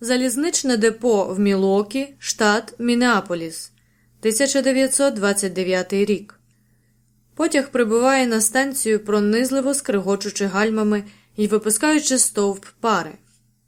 Залізничне депо в Мілокі, штат Мінеаполіс, 1929 рік. Потяг прибуває на станцію, пронизливо скригочучи гальмами і випускаючи стовп пари.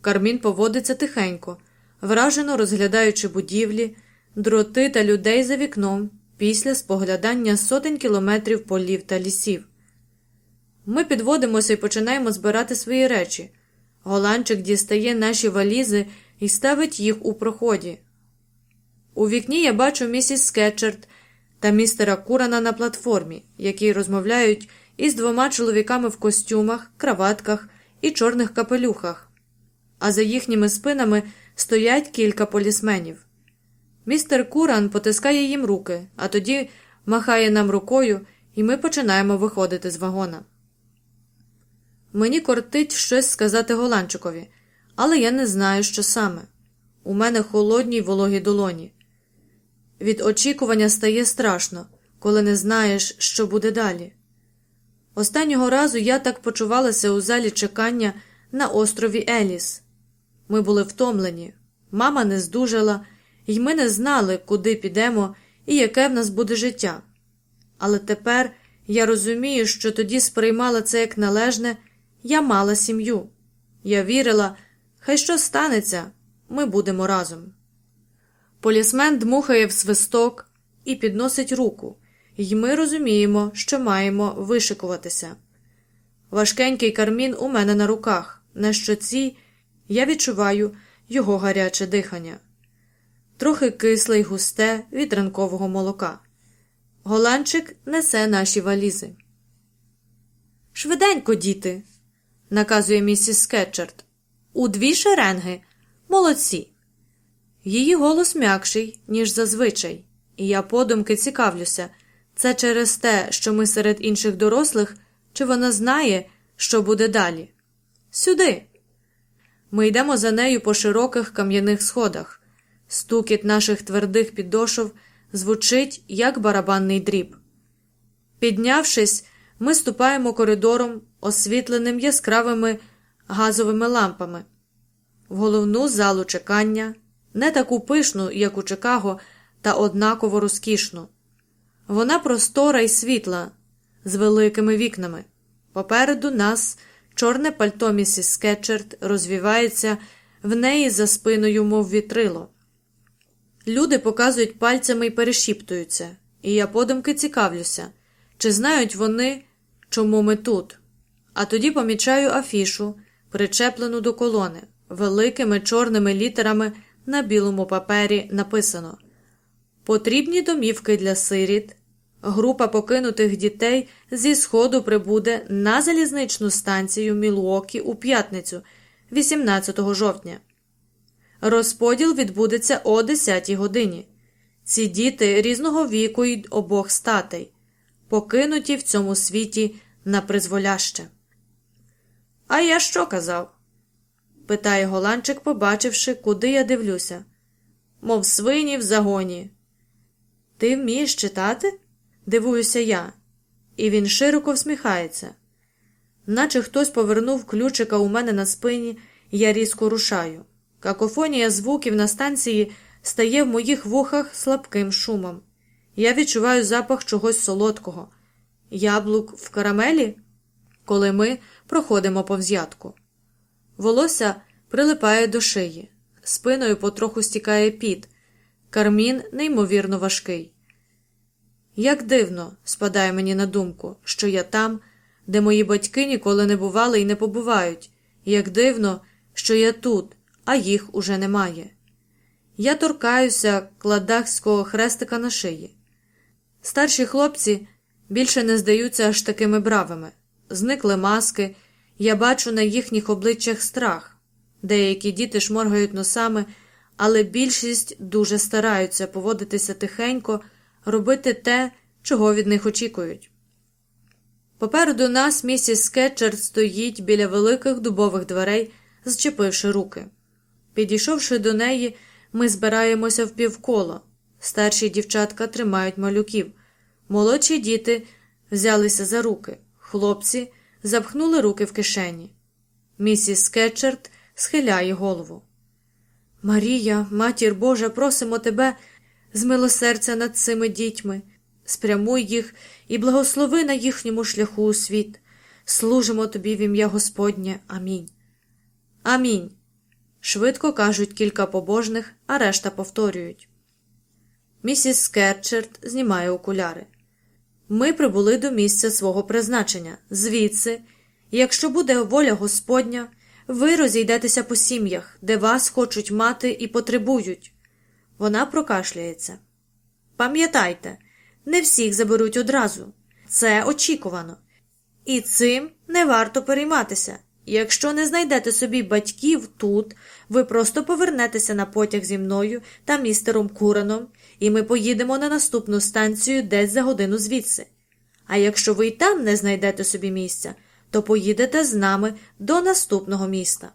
Кармін поводиться тихенько, вражено розглядаючи будівлі, дроти та людей за вікном після споглядання сотень кілометрів полів та лісів. Ми підводимося і починаємо збирати свої речі. Голанчик дістає наші валізи і ставить їх у проході. У вікні я бачу місіс Скетчерт та містера Курана на платформі, які розмовляють із двома чоловіками в костюмах, краватках і чорних капелюхах, а за їхніми спинами стоять кілька полісменів. Містер Куран потискає їм руки, а тоді махає нам рукою, і ми починаємо виходити з вагона. Мені кортить щось сказати Голанчикові, але я не знаю, що саме. У мене холодні й вологі долоні. Від очікування стає страшно, коли не знаєш, що буде далі. Останнього разу я так почувалася у залі чекання на острові Еліс. Ми були втомлені, мама не здужала, і ми не знали, куди підемо і яке в нас буде життя. Але тепер я розумію, що тоді сприймала це як належне, я мала сім'ю. Я вірила, хай що станеться, ми будемо разом. Полісмен дмухає в свисток і підносить руку, і ми розуміємо, що маємо вишикуватися. Важкенький кармін у мене на руках, на щоці я відчуваю його гаряче дихання, трохи кисле й густе від ранкового молока. Голанчик несе наші валізи. Швиденько, діти, наказує місіс Скетчерт. У дві шеренги. Молодці. Її голос м'якший, ніж зазвичай, і я подумки цікавлюся це через те, що ми серед інших дорослих, чи вона знає, що буде далі. Сюди. Ми йдемо за нею по широких кам'яних сходах. Стукіт наших твердих підошов звучить, як барабанний дріб. Піднявшись, ми ступаємо коридором, освітленим яскравими газовими лампами, в головну залу чекання, не таку пишну, як у Чикаго, та однаково розкішну. Вона простора й світла, з великими вікнами. Попереду нас чорне пальто місіс Скетчерт розвівається в неї за спиною, мов вітрило. Люди показують пальцями і перешіптуються, і я подумки цікавлюся, чи знають вони, чому ми тут. А тоді помічаю афішу, причеплену до колони, великими чорними літерами на білому папері написано Потрібні домівки для сиріт. Група покинутих дітей зі сходу прибуде на залізничну станцію Мілуокі у п'ятницю, 18 жовтня. Розподіл відбудеться о 10 годині. Ці діти різного віку й обох статей, покинуті в цьому світі на призволяще. А я що казав? питає голанчик, побачивши, куди я дивлюся. Мов свині в загоні. Ти вмієш читати? дивуюся я, і він широко всміхається. Наче хтось повернув ключика у мене на спині, я різко рушаю. Какофонія звуків на станції стає в моїх вухах слабким шумом. Я відчуваю запах чогось солодкого, яблук в карамелі, коли ми проходимо повзятку. Волосся прилипає до шиї, спиною потроху стікає піт, кармін неймовірно важкий. Як дивно, спадає мені на думку, що я там, де мої батьки ніколи не бували і не побувають, як дивно, що я тут, а їх уже немає. Я торкаюся кладахського хрестика на шиї. Старші хлопці більше не здаються аж такими бравими, зникли маски, я бачу на їхніх обличчях страх. Деякі діти шморгають носами, але більшість дуже стараються поводитися тихенько, робити те, чого від них очікують. Попереду нас місіс Скетчер стоїть біля великих дубових дверей, зчепивши руки. Підійшовши до неї, ми збираємося впівколо. Старші дівчатка тримають малюків, молодші діти взялися за руки, хлопці запхнули руки в кишені. Місіс Скетчерт схиляє голову. Марія, матір Божа, просимо тебе, змилосердя над цими дітьми, спрямуй їх і благослови на їхньому шляху у світ. Служимо тобі в ім'я Господнє. Амінь. Амінь. Швидко кажуть кілька побожних, а решта повторюють. Місіс Скерчерт знімає окуляри. Ми прибули до місця свого призначення. Звідси, якщо буде воля Господня, ви розійдетеся по сім'ях, де вас хочуть мати і потребують. Вона прокашляється. Пам'ятайте, не всіх заберуть одразу. Це очікувано. І цим не варто перейматися. Якщо не знайдете собі батьків тут, ви просто повернетеся на потяг зі мною та містером Кураном, і ми поїдемо на наступну станцію десь за годину звідси. А якщо ви й там не знайдете собі місця, то поїдете з нами до наступного міста.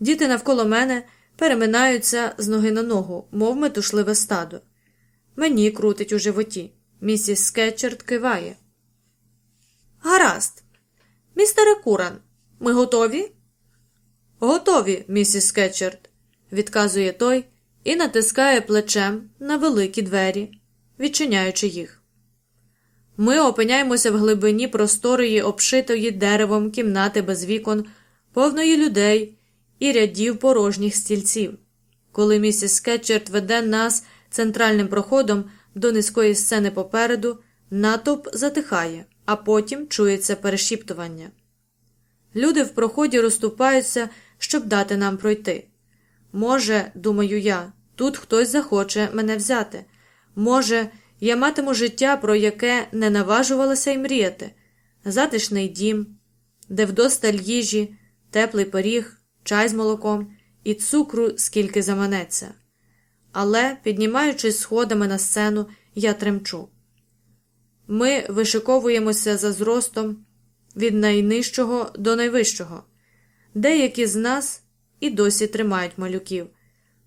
Діти навколо мене переминаються з ноги на ногу, мов метушливе стадо. Мені крутить у животі. Місіс Скетчерт киває. Гаразд. Містере Куран, ми готові? Готові, місіс Скетчерт, відказує той і натискає плечем на великі двері, відчиняючи їх. Ми опиняємося в глибині просторої, обшитої деревом кімнати без вікон, повної людей і рядів порожніх стільців. Коли місіс Скетчерт веде нас центральним проходом до низької сцени попереду, натовп затихає, а потім чується перешіптування. Люди в проході розступаються, щоб дати нам пройти. Може, думаю я, тут хтось захоче мене взяти. Може, я матиму життя, про яке не наважувалася й мріяти, затишний дім, де вдосталь їжі, теплий пиріг, чай з молоком і цукру, скільки заманеться. Але, піднімаючись сходами на сцену, я тремчу. Ми вишиковуємося за зростом від найнижчого до найвищого. Деякі з нас і досі тримають малюків.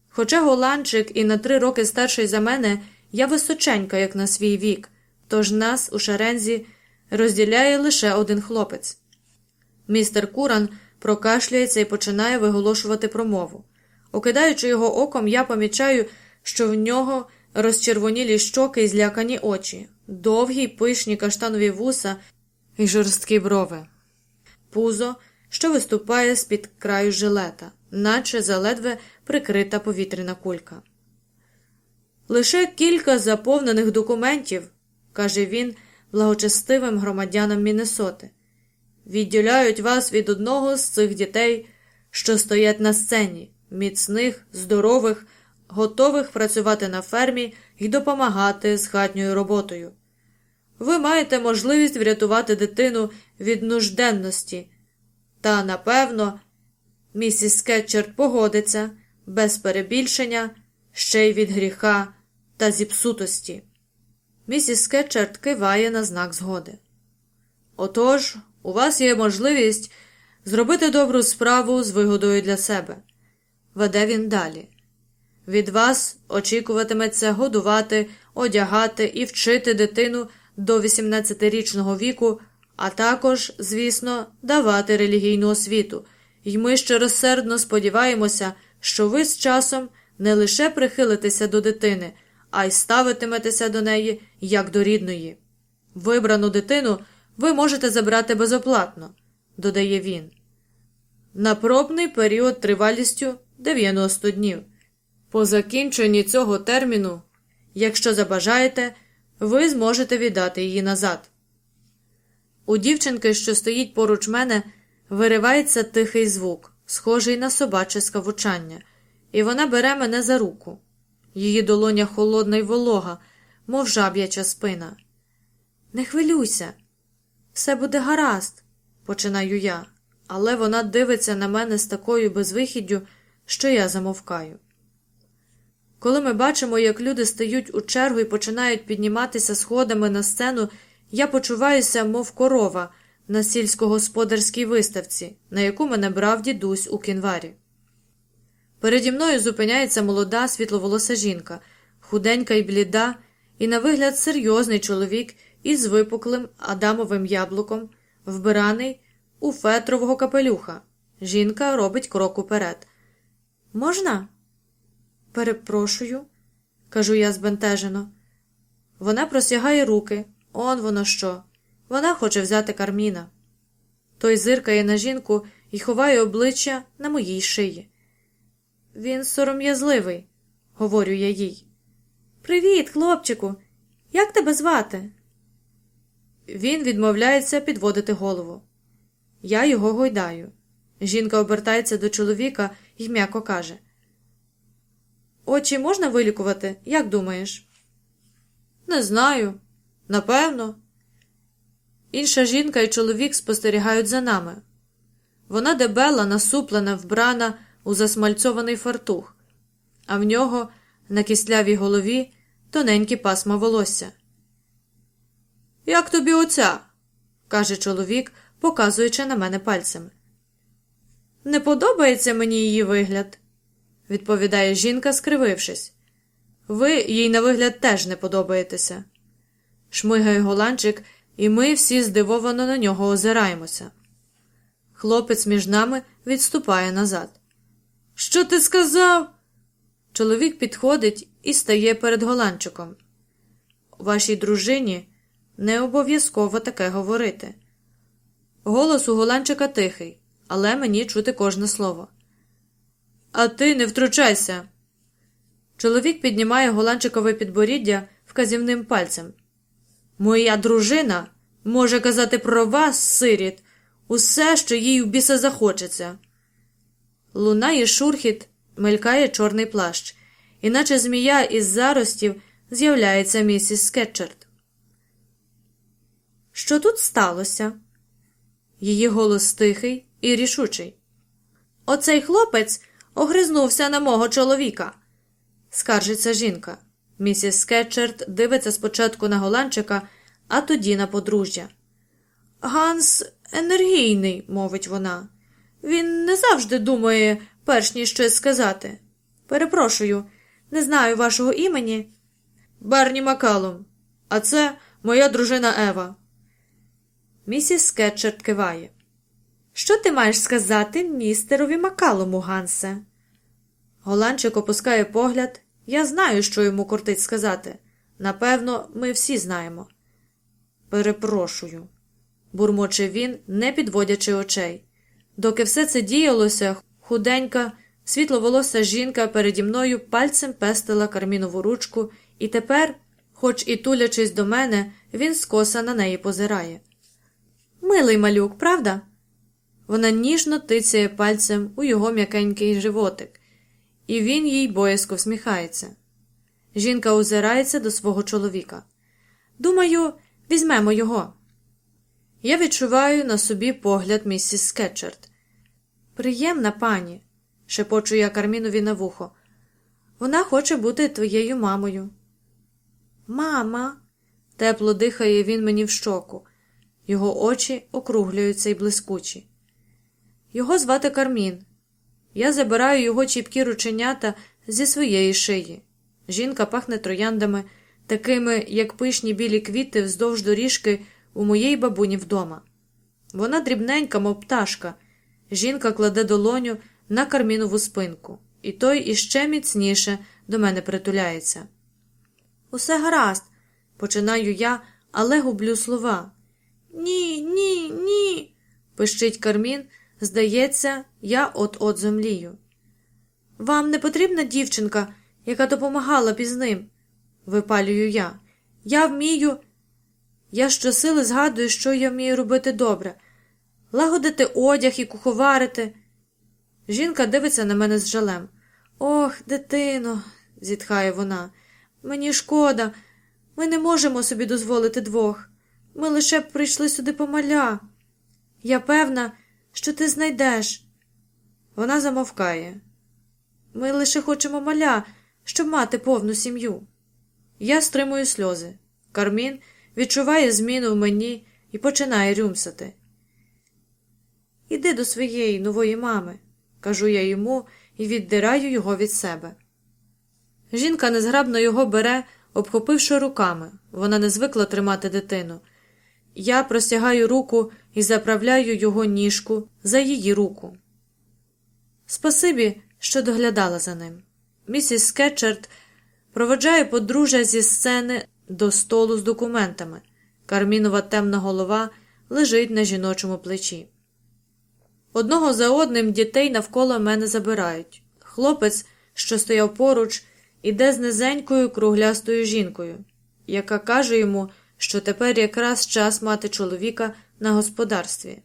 Хоча голландчик і на три роки старший за мене, я височенька, як на свій вік, тож нас у шерензі розділяє лише один хлопець. Містер Куран прокашлюється і починає виголошувати промову. Окидаючи його оком, я помічаю, що в нього розчервонілі щоки і злякані очі, довгі пишні каштанові вуса і жорсткі брови, пузо, що виступає з під краю жилета, наче заледве прикрита повітряна кулька. Лише кілька заповнених документів, каже він благочестивим громадянам Міннесоти, відділяють вас від одного з цих дітей, що стоять на сцені, міцних, здорових, готових працювати на фермі і допомагати з хатньою роботою. Ви маєте можливість врятувати дитину від нужденності, та, напевно, місіс Скетчерт погодиться без перебільшення ще й від гріха та зіпсутості. Місіс Скетчерт киває на знак згоди. Отож, у вас є можливість зробити добру справу з вигодою для себе. Веде він далі. Від вас очікуватиметься годувати, одягати і вчити дитину до 18-річного віку, а також, звісно, давати релігійну освіту, І ми щиросердно сподіваємося, що ви з часом не лише прихилитеся до дитини, а й ставитиметеся до неї як до рідної. Вибрану дитину ви можете забрати безоплатно, додає він. На пробний період тривалістю 90 днів. По закінченні цього терміну, якщо забажаєте, ви зможете віддати її назад. У дівчинки, що стоїть поруч мене, виривається тихий звук, схожий на собаче скавучання, і вона бере мене за руку. Її долоня холодна й волога, мов жаб'яча спина. Не хвилюйся, все буде гаразд, починаю я, але вона дивиться на мене з такою безвихіддю, що я замовкаю. Коли ми бачимо, як люди стають у чергу і починають підніматися сходами на сцену, я почуваюся, мов корова на сільськогосподарській виставці, на яку мене брав дідусь у кінварі. Переді мною зупиняється молода світловолоса жінка, худенька і бліда, і, на вигляд, серйозний чоловік із випуклим адамовим яблуком, вбираний у фетрового капелюха. Жінка робить крок уперед. Можна? Перепрошую, кажу я збентежено. Вона простягає руки, он воно що. Вона хоче взяти карміна. Той зиркає на жінку і ховає обличчя на моїй шиї. Він сором'язливий, говорю я їй. Привіт, хлопчику. Як тебе звати? Він відмовляється підводити голову. Я його гойдаю. Жінка обертається до чоловіка і м'яко каже: Очі можна вилікувати, як думаєш? Не знаю. Напевно. Інша жінка і чоловік спостерігають за нами. Вона дебела, насуплена, вбрана у засмальцьований фартух, а в нього на кислявій голові тоненькі пасма волосся. Як тобі оця? каже чоловік, показуючи на мене пальцями. Не подобається мені її вигляд, відповідає жінка, скривившись. Ви їй на вигляд теж не подобаєтеся. Шмигає голландчик, і ми всі здивовано на нього озираємося. Хлопець між нами відступає назад. Що ти сказав? Чоловік підходить і стає перед голландчиком. Вашій дружині не обов'язково таке говорити. Голос у голландчика тихий, але мені чути кожне слово. А ти не втручайся. Чоловік піднімає голландчикове підборіддя вказівним пальцем. Моя дружина може казати про вас, сиріт, усе, що їй у біса захочеться. Лунає шурхіт, мелькає чорний плащ, іначе змія із заростів з'являється місіс Скетчерт. Що тут сталося? Її голос тихий і рішучий. Оцей хлопець огризнувся на мого чоловіка, скаржиться жінка. Місіс Скетчерт дивиться спочатку на голландчика, а тоді на подружжя. Ганс енергійний, мовить вона. Він не завжди думає, перш ніж щось сказати. Перепрошую, не знаю вашого імені. Барні Макалум, а це моя дружина Ева. Місіс Скетчерт киває. Що ти маєш сказати містерові Макалому, Гансе? Голландчик опускає погляд. Я знаю, що йому кортить сказати. Напевно, ми всі знаємо. Перепрошую, бурмоче він, не підводячи очей. Доки все це діялося, худенька, світловолоса жінка переді мною пальцем пестила кармінову ручку, і тепер, хоч і тулячись до мене, він скоса на неї позирає. Милий малюк, правда? Вона ніжно тицяє пальцем у його м'якенький животик, і він їй боязко всміхається. Жінка озирається до свого чоловіка. Думаю, візьмемо його. Я відчуваю на собі погляд місіс Скетчерт. Приємна пані, шепочу я Кармінові на вухо. Вона хоче бути твоєю мамою. Мама, тепло дихає він мені в щоку. Його очі округлюються й блискучі. Його звати Кармін. Я забираю його чіпкі рученята зі своєї шиї. Жінка пахне трояндами, такими, як пишні білі квіти вздовж доріжки у моєї бабуні вдома. Вона дрібненька, мов пташка. Жінка кладе долоню на кармінову спинку, і той іще міцніше до мене притуляється. Усе гаразд, починаю я, але гублю слова. Ні, ні, ні. пищить Кармін. Здається, я от-от зомлію. Вам не потрібна дівчинка, яка допомагала б із ним, випалюю я. Я вмію. Я щосили згадую, що я вмію робити добре лагодити одяг і куховарити. Жінка дивиться на мене з жалем. Ох, дитино, зітхає вона. Мені шкода, ми не можемо собі дозволити двох. Ми лише прийшли сюди помаля. Я певна, що ти знайдеш. Вона замовкає. Ми лише хочемо маля, щоб мати повну сім'ю. Я стримую сльози. Кармін відчуває зміну в мені і починає рюмсати. Іди до своєї нової мами, кажу я йому і віддираю його від себе. Жінка незграбно його бере, обхопивши руками. Вона не звикла тримати дитину. Я простягаю руку і заправляю його ніжку за її руку. Спасибі, що доглядала за ним. Місіс Скетчерт проведжає подружжя зі сцени до столу з документами. Кармінова темна голова лежить на жіночому плечі. Одного за одним дітей навколо мене забирають. Хлопець, що стояв поруч, іде з низенькою круглястою жінкою, яка каже йому, що тепер якраз час мати чоловіка на господарстві.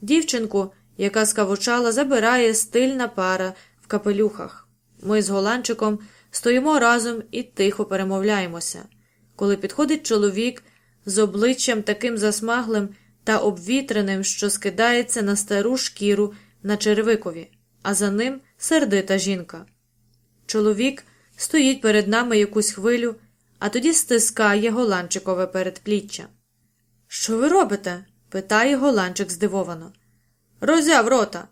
Дівчинку, яка скавучала, забирає стильна пара в капелюхах. Ми з голанчиком стоїмо разом і тихо перемовляємося. Коли підходить чоловік з обличчям таким засмаглим та обвітреним, що скидається на стару шкіру на черевикові, а за ним сердита жінка. Чоловік стоїть перед нами якусь хвилю, а тоді стискає голанчикове передпліччя. Що ви робите? питає голанчик здивовано. Розяв рота.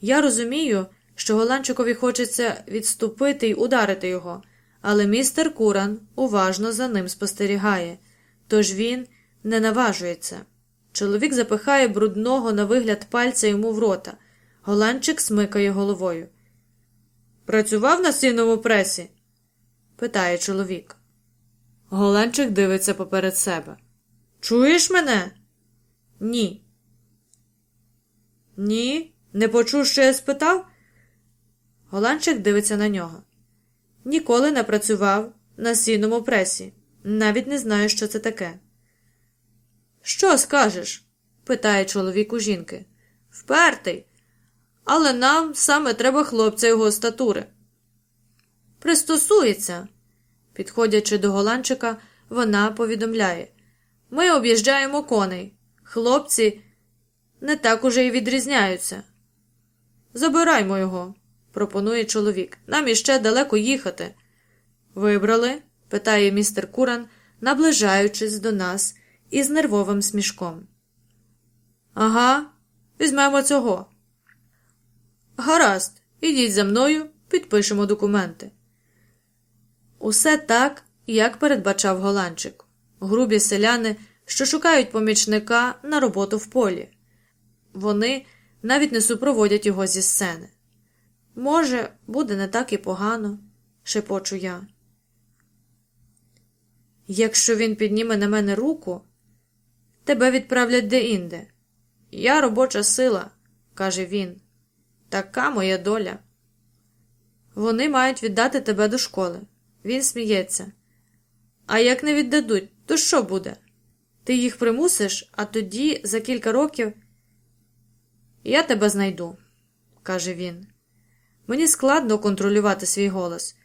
Я розумію, що голанчикові хочеться відступити й ударити його, але містер Куран уважно за ним спостерігає, тож він не наважується. Чоловік запихає брудного на вигляд пальця йому в рота. Голанчик смикає головою. Працював на сіному пресі? питає чоловік. Голанчик дивиться поперед себе. Чуєш мене? Ні. Ні, не почув, що я спитав? Голанчик дивиться на нього. Ніколи не працював на сіному пресі. Навіть не знаю, що це таке. Що скажеш? питає чоловік у жінки. Впертий. Але нам саме треба хлопця його статури. Пристосується. Підходячи до голанчика, вона повідомляє Ми об'їжджаємо коней. Хлопці не так уже й відрізняються. Забираймо його, пропонує чоловік. Нам іще далеко їхати. Вибрали? питає містер Куран, наближаючись до нас із нервовим смішком. Ага, візьмемо цього. Гаразд, ідіть за мною, підпишемо документи. Усе так, як передбачав голландчик. Грубі селяни, що шукають помічника на роботу в полі. Вони навіть не супроводять його зі сцени. Може, буде не так і погано, шепочу я. Якщо він підніме на мене руку, тебе відправлять де-інде. Я робоча сила, каже він. Така моя доля. Вони мають віддати тебе до школи. Він сміється. А як не віддадуть, то що буде? Ти їх примусиш, а тоді за кілька років я тебе знайду, каже він. Мені складно контролювати свій голос.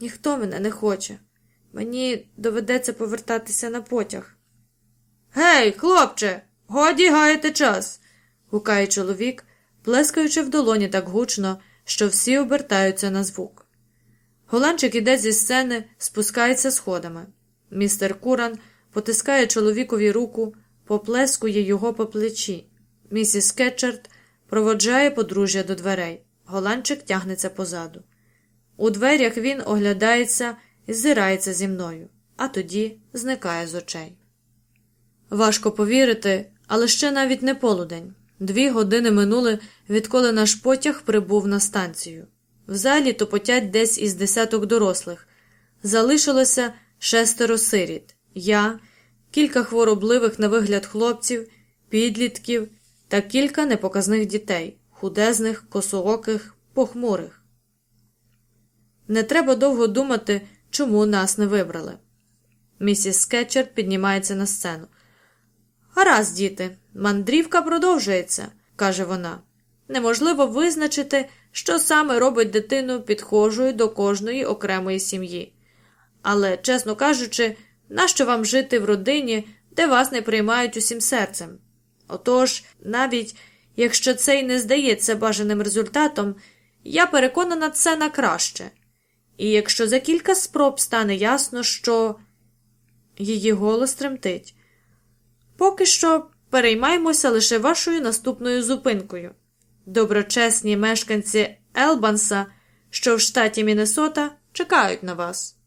Ніхто мене не хоче. Мені доведеться повертатися на потяг. Гей, хлопче, годі гаяти час. гукає чоловік, плескаючи в долоні так гучно, що всі обертаються на звук. Голанчик іде зі сцени, спускається сходами. Містер Куран потискає чоловікові руку, поплескує його по плечі. Місіс Кетчерт проводжає подружжя до дверей. Голанчик тягнеться позаду. У дверях він оглядається і зирається зі мною, а тоді зникає з очей. Важко повірити, але ще навіть не полудень. Дві години минули, відколи наш потяг прибув на станцію. В залі топотять десь із десяток дорослих. Залишилося шестеро сиріт, я, кілька хворобливих на вигляд хлопців, підлітків та кілька непоказних дітей, худезних, косооких, похмурих. Не треба довго думати, чому нас не вибрали. Місіс Скетчер піднімається на сцену. Гаразд, діти, мандрівка продовжується, каже вона. Неможливо визначити, що саме робить дитину підхожою до кожної окремої сім'ї. Але, чесно кажучи, нащо вам жити в родині, де вас не приймають усім серцем? Отож, навіть якщо це й не здається бажаним результатом, я переконана це на краще. І якщо за кілька спроб стане ясно, що її голос тремтить, поки що переймаємося лише вашою наступною зупинкою. Доброчесні мешканці Елбанса, що в штаті Міннесота, чекають на вас.